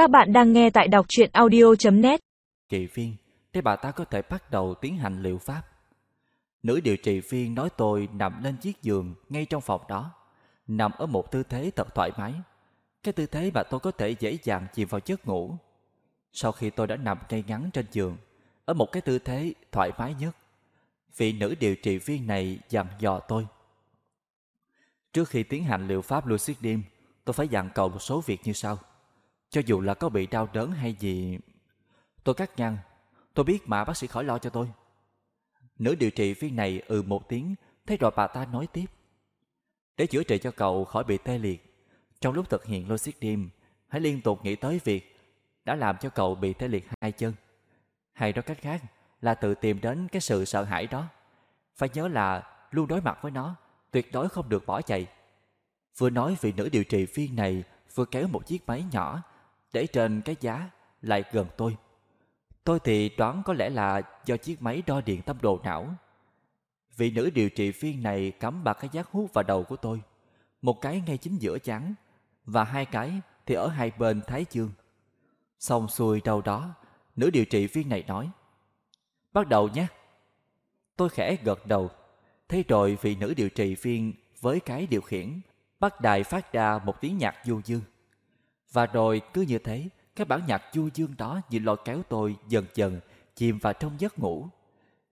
Các bạn đang nghe tại đọc truyện audio.net Trị viên thế bà ta có thể bắt đầu tiến hành liệu pháp. Nữ điều trị viên nói tôi nằm lên chiếc giường ngay trong phòng đó, nằm ở một tư thế thật thoải mái. Cái tư thế mà tôi có thể dễ dàng chìm vào giấc ngủ. Sau khi tôi đã nằm ngay ngắn trên giường, ở một cái tư thế thoải mái nhất, vị nữ điều trị viên này dặn dò tôi. Trước khi tiến hành liệu pháp lucid dream, tôi phải dặn cậu một số việc như sau. Cho dù là có bị đau đớn hay gì... Tôi cắt ngang. Tôi biết mà bác sĩ khỏi lo cho tôi. Nữ điều trị viên này ừ một tiếng, thấy rồi bà ta nói tiếp. Để chữa trị cho cậu khỏi bị tê liệt, trong lúc thực hiện Logic Dream, hãy liên tục nghĩ tới việc đã làm cho cậu bị tê liệt hai chân. Hay nói cách khác là tự tìm đến cái sự sợ hãi đó. Phải nhớ là luôn đối mặt với nó, tuyệt đối không được bỏ chạy. Vừa nói vị nữ điều trị viên này vừa kéo một chiếc máy nhỏ để trên cái giá lại gần tôi. Tôi thì đoán có lẽ là do chiếc máy đo điện tâm đồ não. Vị nữ điều trị viên này cắm ba cái giác hút vào đầu của tôi. Một cái ngay chính giữa chán và hai cái thì ở hai bên thái dương. Xong xuôi đâu đó, nữ điều trị viên này nói Bắt đầu nhé. Tôi khẽ gật đầu. Thế rồi vị nữ điều trị viên với cái điều khiển bắt đài phát ra một tiếng nhạc du dương. Và rồi cứ như thế, cái bản nhạc du dương đó như lôi kéo tôi dần dần chìm vào trong giấc ngủ.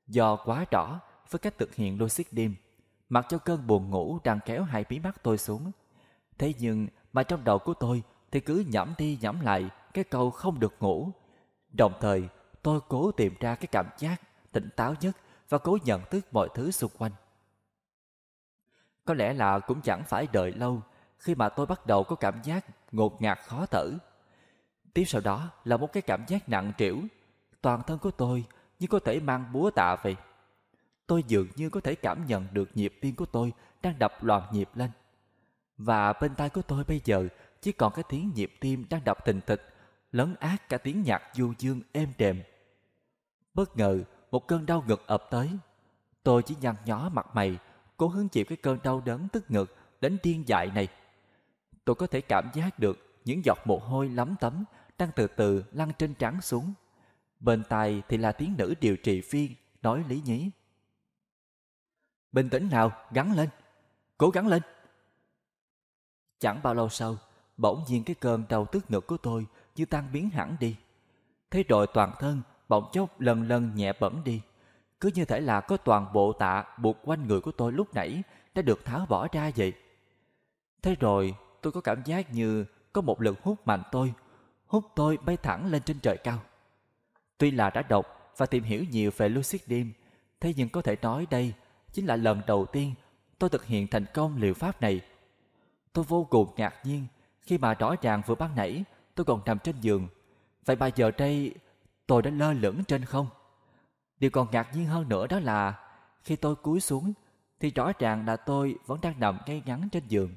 Do quá rõ với cách thực hiện logic đêm, mặc cho cơn buồn ngủ đang kéo hai mí mắt tôi xuống. Thế nhưng mà trong đầu của tôi thì cứ nhẩm đi nhẩm lại cái câu không được ngủ. Đồng thời tôi cố tìm ra cái cảm giác tỉnh táo nhất và cố nhận thức mọi thứ xung quanh. Có lẽ là cũng chẳng phải đợi lâu khi mà tôi bắt đầu có cảm giác ngột ngạt khó thở. Tiếp sau đó là một cái cảm giác nặng trĩu, toàn thân của tôi như có thể mang búa tạ vậy. Tôi dường như có thể cảm nhận được nhịp tim của tôi đang đập loạn nhịp lên. Và bên tai của tôi bây giờ chỉ còn cái tiếng nhịp tim đang đập tình thịch, lấn át cả tiếng nhạc du dương êm đềm. Bất ngờ, một cơn đau ngực ập tới. Tôi chỉ nhăn nhó mặt mày, cố hứng chịu cái cơn đau đớn tức ngực đến điên dại này. Tôi có thể cảm giác được những giọt mồ hôi lắm tấm đang từ từ lăn trên trán xuống. Bên tai thì là tiếng nữ điều trị viên nói lý nhí. Bình tĩnh nào, gắn lên, cố gắng lên. Chẳng bao lâu sau, bỗng nhiên cái cơn đau tức ngực của tôi như tan biến hẳn đi. Thế rồi toàn thân bỗng chốc lần lần nhẹ bẩn đi. Cứ như thể là có toàn bộ tạ buộc quanh người của tôi lúc nãy đã được tháo bỏ ra vậy. Thế rồi tôi có cảm giác như có một lực hút mạnh tôi, hút tôi bay thẳng lên trên trời cao. Tuy là đã đọc và tìm hiểu nhiều về lucid dream, thế nhưng có thể nói đây chính là lần đầu tiên tôi thực hiện thành công liệu pháp này. Tôi vô cùng ngạc nhiên khi mà rõ ràng vừa ban nãy tôi còn nằm trên giường. Vậy mà giờ đây tôi đã lơ lửng trên không. Điều còn ngạc nhiên hơn nữa đó là khi tôi cúi xuống thì rõ ràng là tôi vẫn đang nằm ngay ngắn trên giường.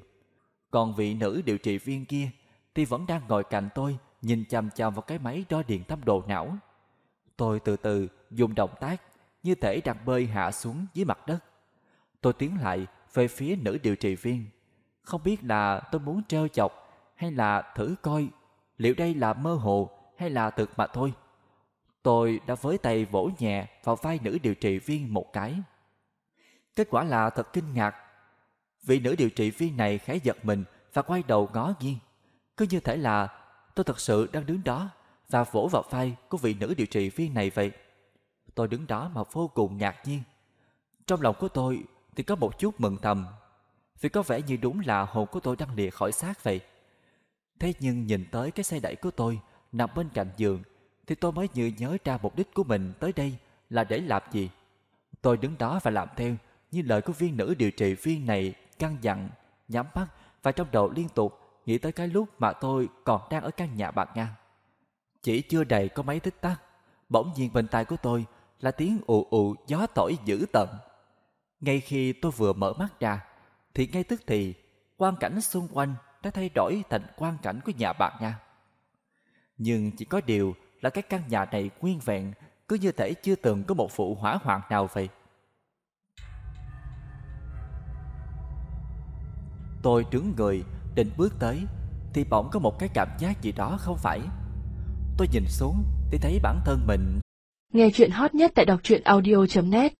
Còn vị nữ điều trị viên kia thì vẫn đang ngồi cạnh tôi, nhìn chằm chằm vào cái máy đo điện tâm đồ não. Tôi từ từ dùng động tác như thể đang bơi hạ xuống dưới mặt đất. Tôi tiến lại về phía nữ điều trị viên. Không biết là tôi muốn treo chọc hay là thử coi liệu đây là mơ hồ hay là thực mà thôi. Tôi đã với tay vỗ nhẹ vào vai nữ điều trị viên một cái. Kết quả là thật kinh ngạc. Vị nữ điều trị viên này khẽ giật mình và quay đầu ngó nghiêng. Cứ như thể là, tôi thật sự đang đứng đó và vỗ vào vai của vị nữ điều trị viên này vậy. Tôi đứng đó mà vô cùng ngạc nhiên. Trong lòng của tôi thì có một chút mừng thầm, vì có vẻ như đúng là hồn của tôi đang lìa khỏi xác vậy. Thế nhưng nhìn tới cái xe đẩy của tôi nằm bên cạnh giường thì tôi mới như nhớ ra mục đích của mình tới đây là để làm gì. Tôi đứng đó và làm theo như lời của viên nữ điều trị viên này căng dặn, nhắm mắt và trong đầu liên tục nghĩ tới cái lúc mà tôi còn đang ở căn nhà bạc ngang. Chỉ chưa đầy có mấy tích tắc, bỗng nhiên bên tai của tôi là tiếng ù ù gió thổi dữ tận. Ngay khi tôi vừa mở mắt ra, thì ngay tức thì quang cảnh xung quanh đã thay đổi thành quang cảnh của nhà bạc nha. Nhưng chỉ có điều là cái căn nhà này nguyên vẹn, cứ như thể chưa từng có một vụ hỏa hoạn nào vậy. Tôi đứng người, định bước tới, thì bỗng có một cái cảm giác gì đó không phải. Tôi nhìn xuống thì thấy bản thân mình Nghe chuyện hot nhất tại đọc truyện audio.net